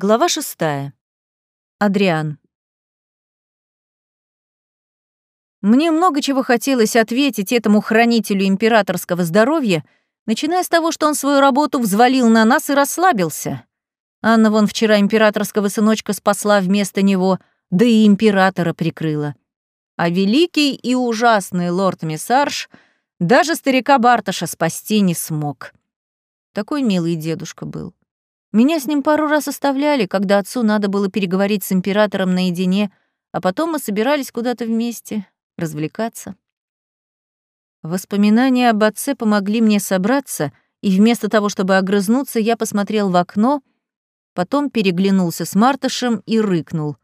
Глава шестая. Адриан. Мне много чего хотелось ответить этому хранителю императорского здоровья, начиная с того, что он свою работу взвалил на нас и расслабился. Анна вон вчера императорского сыночка спасла вместо него, да и императора прикрыла. А великий и ужасный лорд Миссарж даже старика Барташа спасти не смог. Такой милый дедушка был. Меня с ним пару раз оставляли, когда отцу надо было переговорить с императором наедине, а потом мы собирались куда-то вместе, развлекаться. Воспоминания об отце помогли мне собраться, и вместо того, чтобы огрызнуться, я посмотрел в окно, потом переглянулся с Мартышем и рыкнул.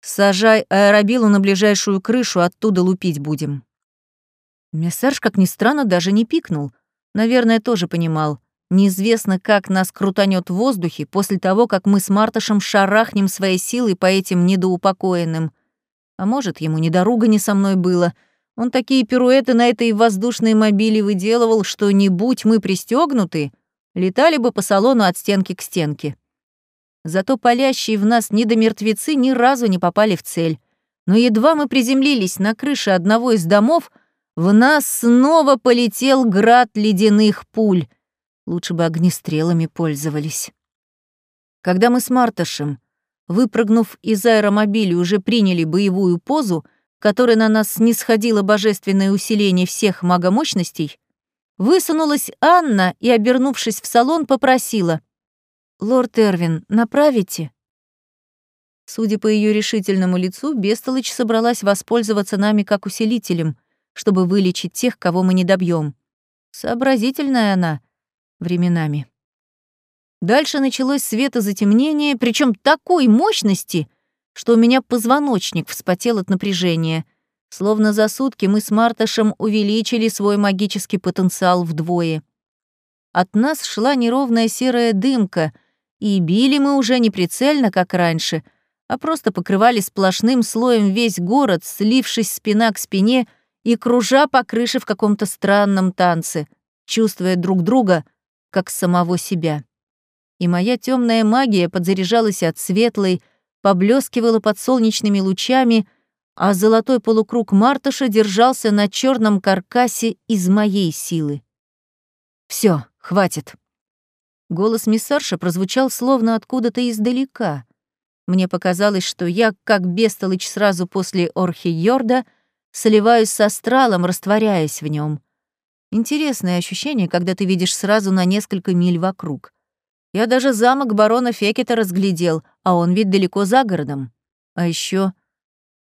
«Сажай аэробилу на ближайшую крышу, оттуда лупить будем». Мессерж, как ни странно, даже не пикнул. Наверное, тоже понимал. Неизвестно, как нас крутанет в воздухе после того, как мы с Мартышем шарахнем своей силой по этим недоупокоенным. А может, ему не дорога не со мной было. Он такие пируэты на этой воздушной мобиле выделывал, что не будь мы пристегнуты, летали бы по салону от стенки к стенке. Зато палящие в нас недомертвецы ни разу не попали в цель. Но едва мы приземлились на крыше одного из домов, в нас снова полетел град ледяных пуль. Лучше бы огнестрелами пользовались. Когда мы с Мартышем, выпрыгнув из аэромобиля, уже приняли боевую позу, которой на нас не сходило божественное усиление всех магомощностей, высунулась Анна и, обернувшись в салон, попросила «Лорд Эрвин, направите?» Судя по ее решительному лицу, Бестолыч собралась воспользоваться нами как усилителем, чтобы вылечить тех, кого мы не добьем. Сообразительная она, временами. Дальше началось светозатемнение, причем такой мощности, что у меня позвоночник вспотел от напряжения. Словно за сутки мы с Марташем увеличили свой магический потенциал вдвое. От нас шла неровная серая дымка, и били мы уже не прицельно, как раньше, а просто покрывали сплошным слоем весь город, слившись спина к спине и кружа по крыше в каком-то странном танце, чувствуя друг друга — как самого себя. И моя темная магия подзаряжалась от светлой, поблескивала под солнечными лучами, а золотой полукруг Мартыша держался на черном каркасе из моей силы. Все, хватит. Голос миссарша прозвучал словно откуда-то издалека. Мне показалось, что я, как бестолыч сразу после Орхи Йорда, сливаюсь с астралом, растворяясь в нем. Интересное ощущение, когда ты видишь сразу на несколько миль вокруг. Я даже замок барона Фекета разглядел, а он ведь далеко за городом. А еще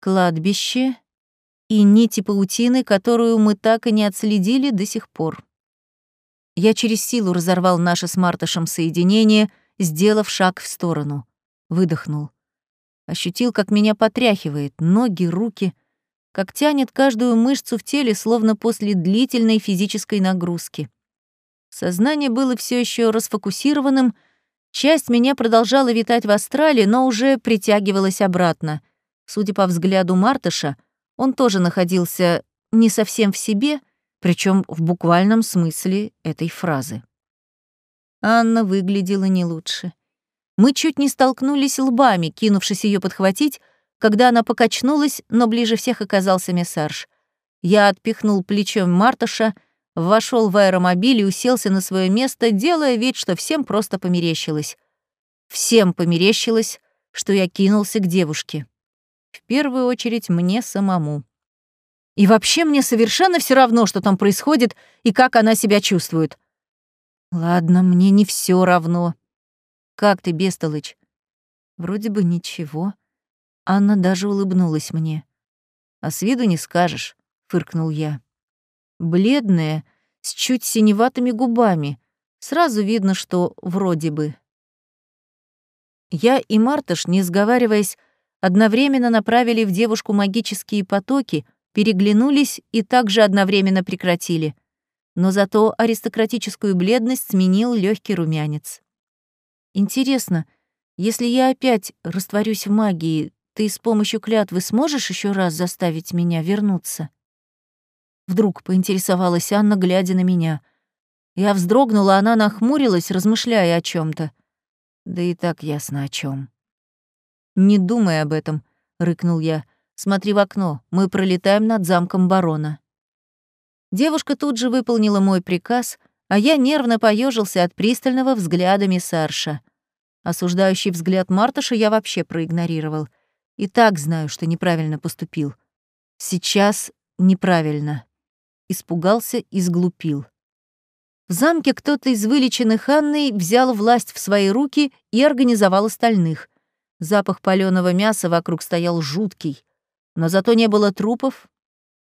кладбище и нити паутины, которую мы так и не отследили до сих пор. Я через силу разорвал наше с Мартышем соединение, сделав шаг в сторону. Выдохнул. Ощутил, как меня потряхивает, ноги, руки — как тянет каждую мышцу в теле, словно после длительной физической нагрузки. Сознание было все еще расфокусированным, часть меня продолжала витать в астрале, но уже притягивалась обратно. Судя по взгляду Мартыша, он тоже находился не совсем в себе, причем в буквальном смысле этой фразы. Анна выглядела не лучше. Мы чуть не столкнулись лбами, кинувшись ее подхватить, когда она покачнулась, но ближе всех оказался мессарж. Я отпихнул плечом Мартыша, вошел в аэромобиль и уселся на свое место, делая вид, что всем просто померещилось. Всем померещилось, что я кинулся к девушке. В первую очередь мне самому. И вообще мне совершенно все равно, что там происходит и как она себя чувствует. Ладно, мне не все равно. Как ты, Бестолыч? Вроде бы ничего. Анна даже улыбнулась мне. «А с виду не скажешь», — фыркнул я. Бледная, с чуть синеватыми губами. Сразу видно, что вроде бы. Я и Мартыш, не сговариваясь, одновременно направили в девушку магические потоки, переглянулись и также одновременно прекратили. Но зато аристократическую бледность сменил легкий румянец. Интересно, если я опять растворюсь в магии, ты с помощью клятвы сможешь еще раз заставить меня вернуться?» Вдруг поинтересовалась Анна, глядя на меня. Я вздрогнула, она нахмурилась, размышляя о чем то Да и так ясно о чем. «Не думай об этом», — рыкнул я. «Смотри в окно, мы пролетаем над замком барона». Девушка тут же выполнила мой приказ, а я нервно поежился от пристального взгляда миссарша. Осуждающий взгляд Мартыша я вообще проигнорировал. И так знаю, что неправильно поступил. Сейчас неправильно. Испугался и сглупил. В замке кто-то из вылеченных Анной взял власть в свои руки и организовал остальных. Запах палёного мяса вокруг стоял жуткий, но зато не было трупов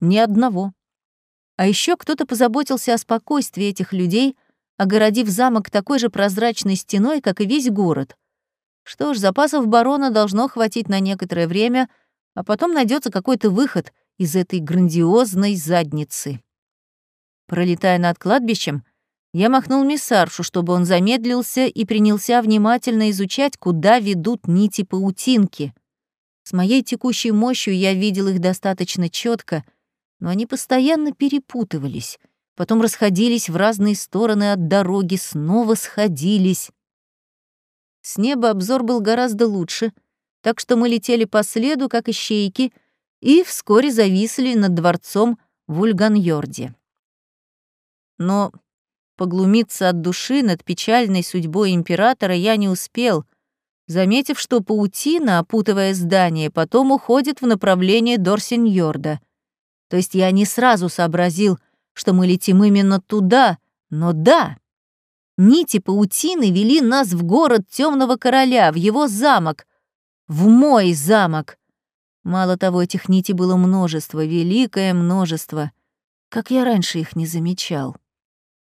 ни одного. А еще кто-то позаботился о спокойствии этих людей, огородив замок такой же прозрачной стеной, как и весь город. Что ж, запасов барона должно хватить на некоторое время, а потом найдется какой-то выход из этой грандиозной задницы. Пролетая над кладбищем, я махнул миссаршу, чтобы он замедлился и принялся внимательно изучать, куда ведут нити паутинки. С моей текущей мощью я видел их достаточно четко, но они постоянно перепутывались, потом расходились в разные стороны от дороги, снова сходились. С неба обзор был гораздо лучше, так что мы летели по следу, как ищейки, и вскоре зависли над дворцом в Ульганьорде. Но поглумиться от души над печальной судьбой императора я не успел, заметив, что паутина, опутывая здание, потом уходит в направлении Дорсиньорда — то есть я не сразу сообразил, что мы летим именно туда, но да. Нити паутины вели нас в город Темного Короля, в его замок, в мой замок. Мало того, этих нитей было множество, великое множество. Как я раньше их не замечал.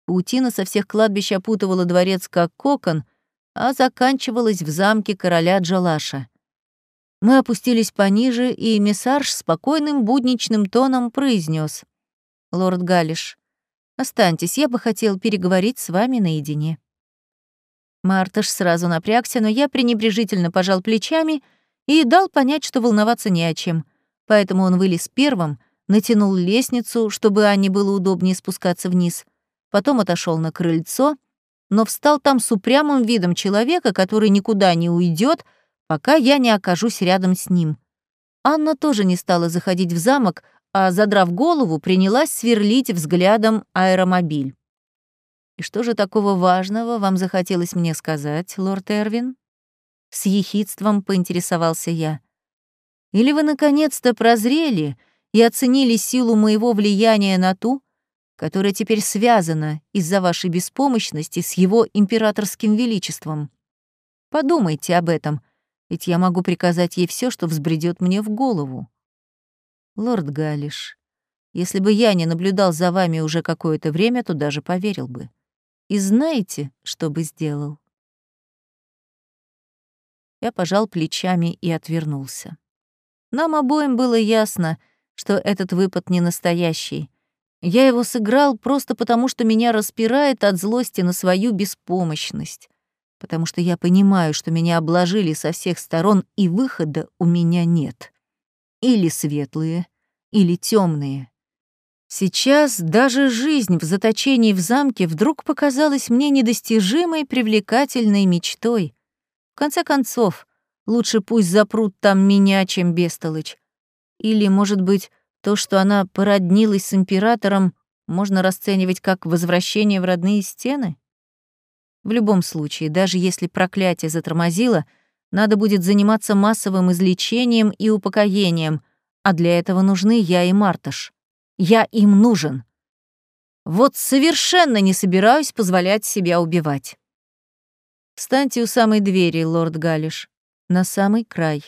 Паутина со всех кладбищ опутывала дворец как кокон, а заканчивалась в замке короля Джалаша. Мы опустились пониже, и миссарж спокойным будничным тоном произнес: «Лорд Галиш, останьтесь, я бы хотел переговорить с вами наедине». Мартыш сразу напрягся, но я пренебрежительно пожал плечами и дал понять, что волноваться не о чем. Поэтому он вылез первым, натянул лестницу, чтобы Анне было удобнее спускаться вниз, потом отошел на крыльцо, но встал там с упрямым видом человека, который никуда не уйдет, пока я не окажусь рядом с ним. Анна тоже не стала заходить в замок, а, задрав голову, принялась сверлить взглядом аэромобиль. «И что же такого важного вам захотелось мне сказать, лорд Эрвин?» С ехидством поинтересовался я. «Или вы наконец-то прозрели и оценили силу моего влияния на ту, которая теперь связана из-за вашей беспомощности с его императорским величеством? Подумайте об этом, ведь я могу приказать ей все, что взбредет мне в голову. Лорд Галиш, если бы я не наблюдал за вами уже какое-то время, то даже поверил бы. И знаете, что бы сделал? Я пожал плечами и отвернулся. Нам обоим было ясно, что этот выпад не настоящий. Я его сыграл просто потому, что меня распирает от злости на свою беспомощность потому что я понимаю, что меня обложили со всех сторон, и выхода у меня нет. Или светлые, или темные. Сейчас даже жизнь в заточении в замке вдруг показалась мне недостижимой привлекательной мечтой. В конце концов, лучше пусть запрут там меня, чем бестолочь. Или, может быть, то, что она породнилась с императором, можно расценивать как возвращение в родные стены? В любом случае, даже если проклятие затормозило, надо будет заниматься массовым излечением и упокоением, а для этого нужны я и Марташ. Я им нужен. Вот совершенно не собираюсь позволять себя убивать. Встаньте у самой двери, лорд Галиш, на самый край.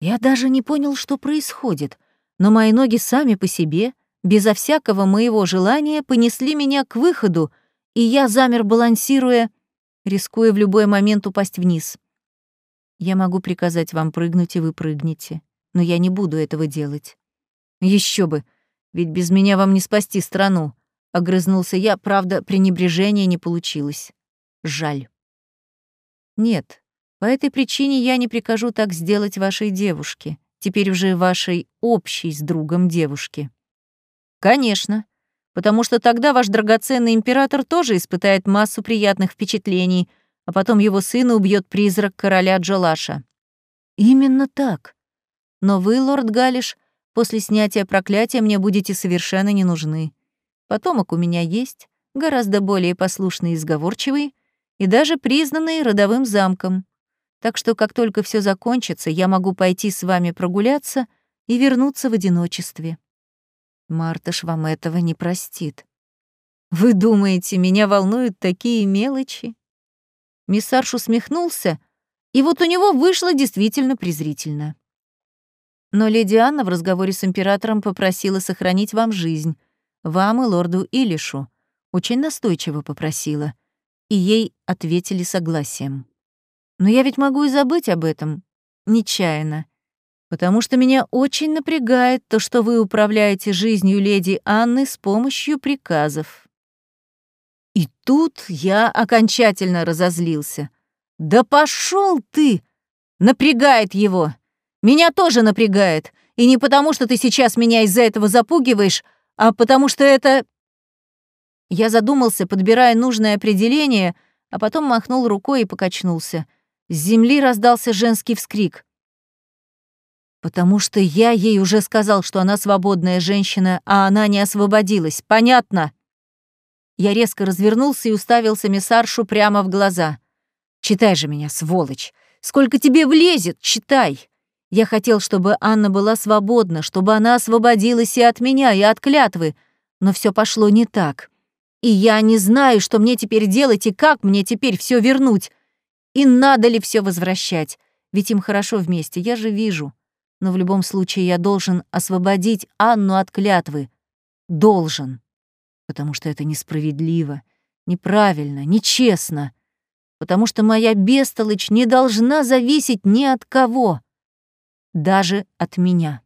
Я даже не понял, что происходит, но мои ноги сами по себе, безо всякого моего желания, понесли меня к выходу, и я замер, балансируя, рискуя в любой момент упасть вниз. Я могу приказать вам прыгнуть, и вы прыгнете, но я не буду этого делать. Еще бы, ведь без меня вам не спасти страну, огрызнулся я, правда, пренебрежения не получилось. Жаль. Нет, по этой причине я не прикажу так сделать вашей девушке, теперь уже вашей общей с другом девушке. Конечно, потому что тогда ваш драгоценный император тоже испытает массу приятных впечатлений, а потом его сына убьет призрак короля Джолаша. Именно так. Но вы, лорд Галиш, после снятия проклятия мне будете совершенно не нужны. Потомок у меня есть, гораздо более послушный и сговорчивый, и даже признанный родовым замком. Так что как только все закончится, я могу пойти с вами прогуляться и вернуться в одиночестве. Мартыш вам этого не простит. Вы думаете, меня волнуют такие мелочи? Миссарш усмехнулся, и вот у него вышло действительно презрительно. Но леди Анна в разговоре с императором попросила сохранить вам жизнь, вам и лорду Илишу. Очень настойчиво попросила. И ей ответили согласием. Но я ведь могу и забыть об этом. Нечаянно. Потому что меня очень напрягает то, что вы управляете жизнью леди Анны с помощью приказов. И тут я окончательно разозлился. «Да пошел ты!» Напрягает его. Меня тоже напрягает. И не потому, что ты сейчас меня из-за этого запугиваешь, а потому что это... Я задумался, подбирая нужное определение, а потом махнул рукой и покачнулся. С земли раздался женский вскрик. «Потому что я ей уже сказал, что она свободная женщина, а она не освободилась. Понятно?» Я резко развернулся и уставился миссаршу прямо в глаза. «Читай же меня, сволочь! Сколько тебе влезет, читай!» Я хотел, чтобы Анна была свободна, чтобы она освободилась и от меня, и от клятвы, но все пошло не так. И я не знаю, что мне теперь делать и как мне теперь все вернуть. И надо ли все возвращать? Ведь им хорошо вместе, я же вижу. Но в любом случае я должен освободить Анну от клятвы. Должен. Потому что это несправедливо, неправильно, нечестно. Потому что моя бестолочь не должна зависеть ни от кого. Даже от меня.